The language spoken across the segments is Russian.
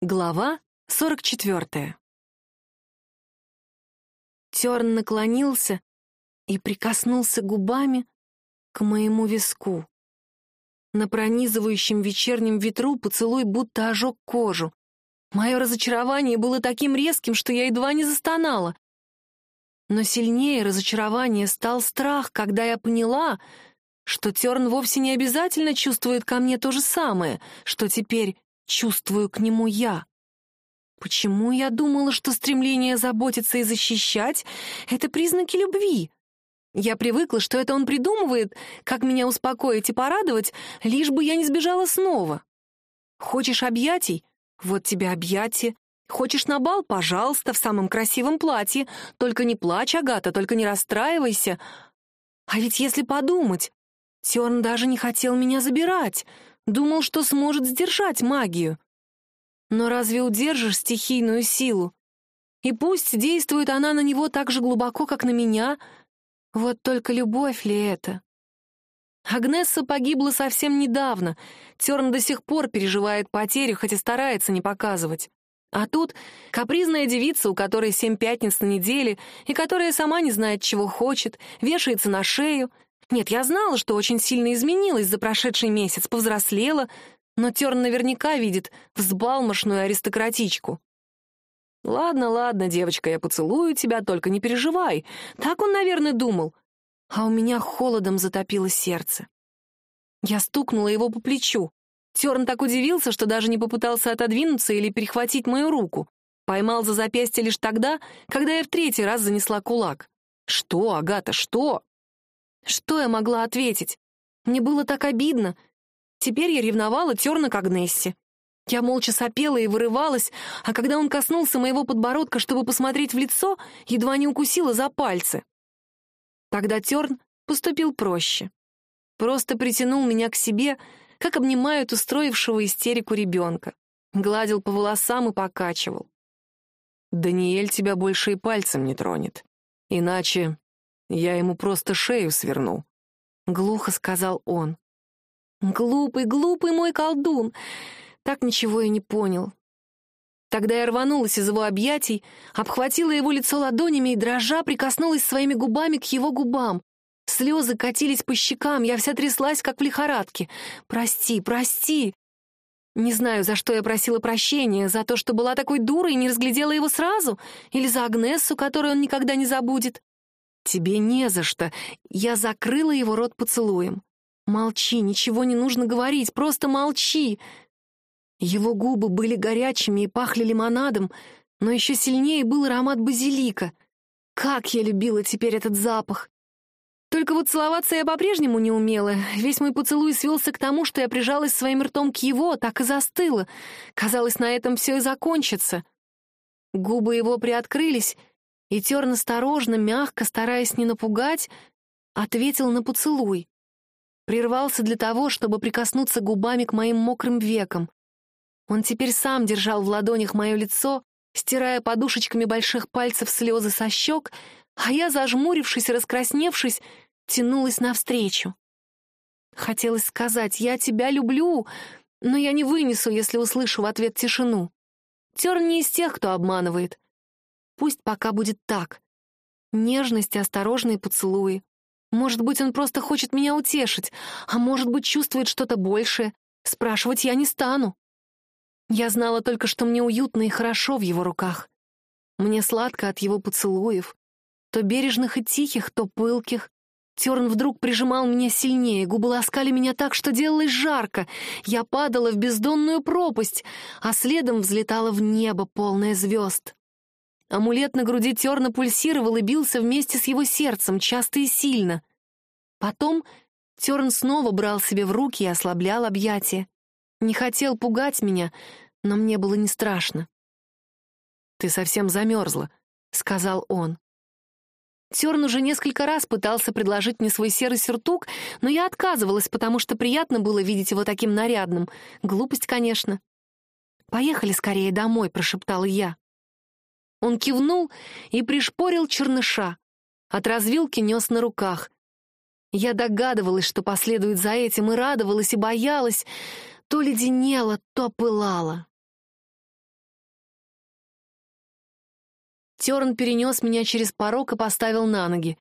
Глава 44 Терн наклонился и прикоснулся губами к моему виску. На пронизывающем вечернем ветру поцелуй будто ожег кожу. Мое разочарование было таким резким, что я едва не застонала. Но сильнее разочарование стал страх, когда я поняла, что Терн вовсе не обязательно чувствует ко мне то же самое, что теперь чувствую к нему я. Почему я думала, что стремление заботиться и защищать — это признаки любви? Я привыкла, что это он придумывает, как меня успокоить и порадовать, лишь бы я не сбежала снова. Хочешь объятий? Вот тебе объятия. Хочешь на бал? Пожалуйста, в самом красивом платье. Только не плачь, Агата, только не расстраивайся. А ведь если подумать, Терн даже не хотел меня забирать — Думал, что сможет сдержать магию. Но разве удержишь стихийную силу? И пусть действует она на него так же глубоко, как на меня, вот только любовь ли это? Агнесса погибла совсем недавно. Терн до сих пор переживает потерю, хоть и старается не показывать. А тут капризная девица, у которой семь пятниц на неделе, и которая сама не знает, чего хочет, вешается на шею, нет, я знала, что очень сильно изменилась за прошедший месяц, повзрослела, но Терн наверняка видит взбалмошную аристократичку. «Ладно, ладно, девочка, я поцелую тебя, только не переживай». Так он, наверное, думал. А у меня холодом затопило сердце. Я стукнула его по плечу. Терн так удивился, что даже не попытался отодвинуться или перехватить мою руку. Поймал за запястье лишь тогда, когда я в третий раз занесла кулак. «Что, Агата, что?» Что я могла ответить? Мне было так обидно. Теперь я ревновала терна к Агнессе. Я молча сопела и вырывалась, а когда он коснулся моего подбородка, чтобы посмотреть в лицо, едва не укусила за пальцы. Тогда Терн поступил проще. Просто притянул меня к себе, как обнимают устроившего истерику ребенка. Гладил по волосам и покачивал. «Даниэль тебя больше и пальцем не тронет. Иначе я ему просто шею сверну», — глухо сказал он. «Глупый, глупый мой колдун!» Так ничего и не понял. Тогда я рванулась из его объятий, обхватила его лицо ладонями и, дрожа, прикоснулась своими губами к его губам. Слезы катились по щекам, я вся тряслась, как в лихорадке. «Прости, прости!» Не знаю, за что я просила прощения, за то, что была такой дурой и не разглядела его сразу, или за Агнессу, которую он никогда не забудет. «Тебе не за что!» Я закрыла его рот поцелуем. «Молчи, ничего не нужно говорить, просто молчи!» Его губы были горячими и пахли лимонадом, но еще сильнее был аромат базилика. Как я любила теперь этот запах! Только вот целоваться я по-прежнему не умела. Весь мой поцелуй свелся к тому, что я прижалась своим ртом к его, так и застыла. Казалось, на этом все и закончится. Губы его приоткрылись, и Терн осторожно, мягко, стараясь не напугать, ответил на поцелуй. Прервался для того, чтобы прикоснуться губами к моим мокрым векам. Он теперь сам держал в ладонях мое лицо, стирая подушечками больших пальцев слезы со щек, а я, зажмурившись и раскрасневшись, тянулась навстречу. Хотелось сказать «я тебя люблю», но я не вынесу, если услышу в ответ тишину. Терн не из тех, кто обманывает. Пусть пока будет так. Нежность и осторожные поцелуи. Может быть, он просто хочет меня утешить, а может быть, чувствует что-то большее. Спрашивать я не стану. Я знала только, что мне уютно и хорошо в его руках. Мне сладко от его поцелуев. То бережных и тихих, то пылких. Терн вдруг прижимал меня сильнее, губы ласкали меня так, что делалось жарко. Я падала в бездонную пропасть, а следом взлетала в небо, полное звезд. Амулет на груди терно пульсировал и бился вместе с его сердцем, часто и сильно. Потом Терн снова брал себе в руки и ослаблял объятия. Не хотел пугать меня, но мне было не страшно. «Ты совсем замерзла», — сказал он. Терн уже несколько раз пытался предложить мне свой серый сюртук, но я отказывалась, потому что приятно было видеть его таким нарядным. Глупость, конечно. «Поехали скорее домой», — прошептала я. Он кивнул и пришпорил черныша. От развилки нес на руках. Я догадывалась, что последует за этим, и радовалась, и боялась. То леденела, то пылала. Терн перенес меня через порог и поставил на ноги.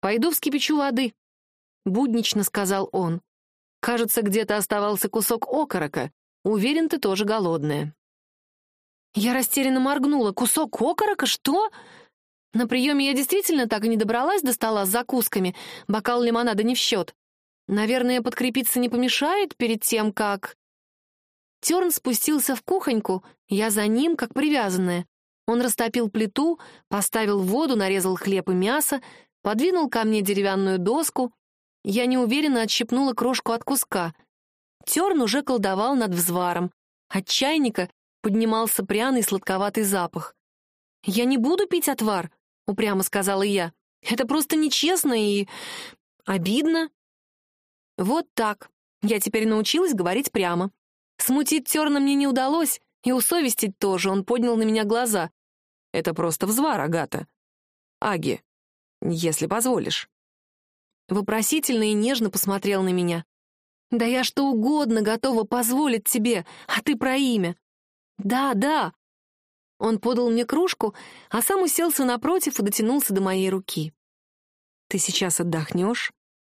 «Пойду вскипячу воды», — буднично сказал он. «Кажется, где-то оставался кусок окорока. Уверен, ты тоже голодная». Я растерянно моргнула. «Кусок окорока? Что?» На приеме я действительно так и не добралась до стола с закусками. Бокал лимонада не в счет. Наверное, подкрепиться не помешает перед тем, как... Терн спустился в кухоньку, я за ним, как привязанная. Он растопил плиту, поставил воду, нарезал хлеб и мясо, подвинул ко мне деревянную доску. Я неуверенно отщипнула крошку от куска. Терн уже колдовал над взваром. От чайника поднимался пряный сладковатый запах. «Я не буду пить отвар», — упрямо сказала я. «Это просто нечестно и... обидно». Вот так. Я теперь научилась говорить прямо. Смутить Терна мне не удалось, и усовестить тоже, он поднял на меня глаза. Это просто взвар, Агата. Аги, если позволишь. Вопросительно и нежно посмотрел на меня. Да я что угодно готова позволить тебе, а ты про имя. Да, да. Он подал мне кружку, а сам уселся напротив и дотянулся до моей руки. Ты сейчас отдохнешь,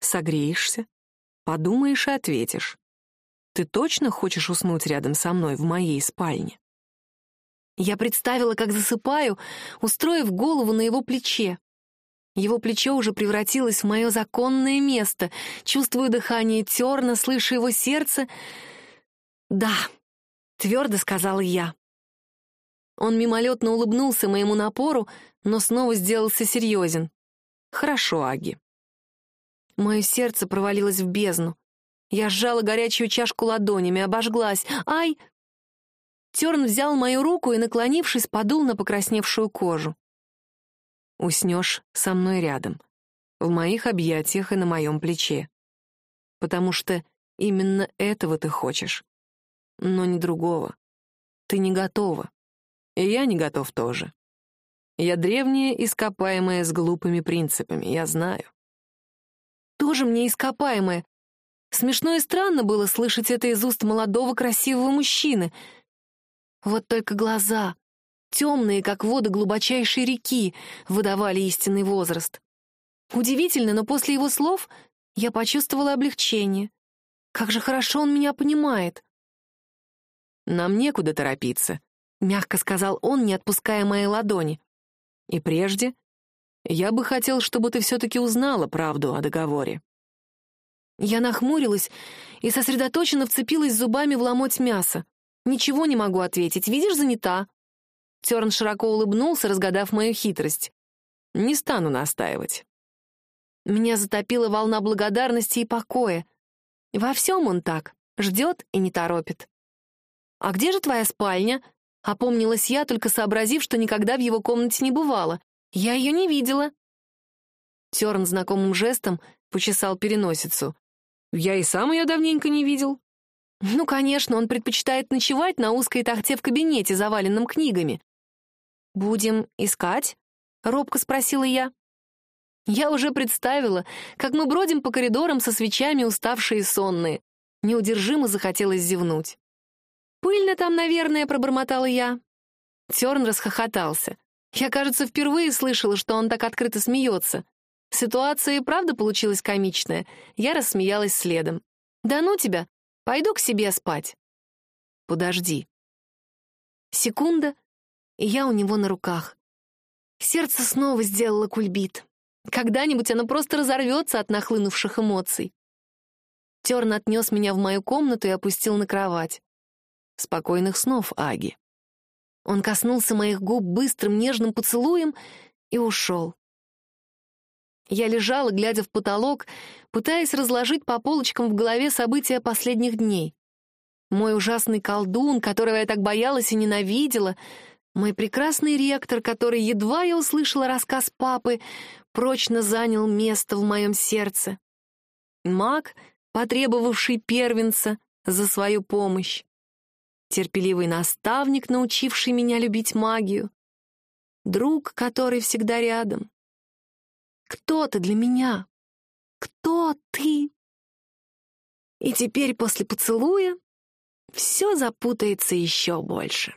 согреешься, подумаешь и ответишь. Ты точно хочешь уснуть рядом со мной в моей спальне? Я представила, как засыпаю, устроив голову на его плече. Его плечо уже превратилось в мое законное место. Чувствую дыхание терна, слышу его сердце. «Да», — твердо сказала я. Он мимолетно улыбнулся моему напору, но снова сделался серьезен. «Хорошо, Аги». Мое сердце провалилось в бездну. Я сжала горячую чашку ладонями, обожглась. «Ай!» Терн взял мою руку и, наклонившись, подул на покрасневшую кожу. «Уснешь со мной рядом, в моих объятиях и на моем плече. Потому что именно этого ты хочешь, но не другого. Ты не готова, и я не готов тоже. Я древняя, ископаемая с глупыми принципами, я знаю. Тоже мне ископаемая, Смешно и странно было слышать это из уст молодого красивого мужчины. Вот только глаза, темные, как воды глубочайшей реки, выдавали истинный возраст. Удивительно, но после его слов я почувствовала облегчение. Как же хорошо он меня понимает. «Нам некуда торопиться», — мягко сказал он, не отпуская моей ладони. «И прежде я бы хотел, чтобы ты все-таки узнала правду о договоре». Я нахмурилась и сосредоточенно вцепилась зубами в ломоть мяса. Ничего не могу ответить, видишь, занята. Терн широко улыбнулся, разгадав мою хитрость. Не стану настаивать. Меня затопила волна благодарности и покоя. Во всем он так, ждет и не торопит. «А где же твоя спальня?» — опомнилась я, только сообразив, что никогда в его комнате не бывала. «Я ее не видела». Терн знакомым жестом почесал переносицу. Я и сам ее давненько не видел. Ну, конечно, он предпочитает ночевать на узкой тахте в кабинете, заваленном книгами. «Будем искать?» — робко спросила я. Я уже представила, как мы бродим по коридорам со свечами, уставшие и сонные. Неудержимо захотелось зевнуть. «Пыльно там, наверное», — пробормотала я. Терн расхохотался. Я, кажется, впервые слышала, что он так открыто смеется. Ситуация и правда получилась комичная. Я рассмеялась следом. «Да ну тебя! Пойду к себе спать!» «Подожди!» Секунда, и я у него на руках. Сердце снова сделало кульбит. Когда-нибудь оно просто разорвется от нахлынувших эмоций. Терн отнес меня в мою комнату и опустил на кровать. «Спокойных снов, Аги!» Он коснулся моих губ быстрым нежным поцелуем и ушел. Я лежала, глядя в потолок, пытаясь разложить по полочкам в голове события последних дней. Мой ужасный колдун, которого я так боялась и ненавидела, мой прекрасный ректор, который, едва я услышала рассказ папы, прочно занял место в моем сердце. Маг, потребовавший первенца за свою помощь. Терпеливый наставник, научивший меня любить магию. Друг, который всегда рядом. Кто ты для меня? Кто ты? И теперь после поцелуя все запутается еще больше.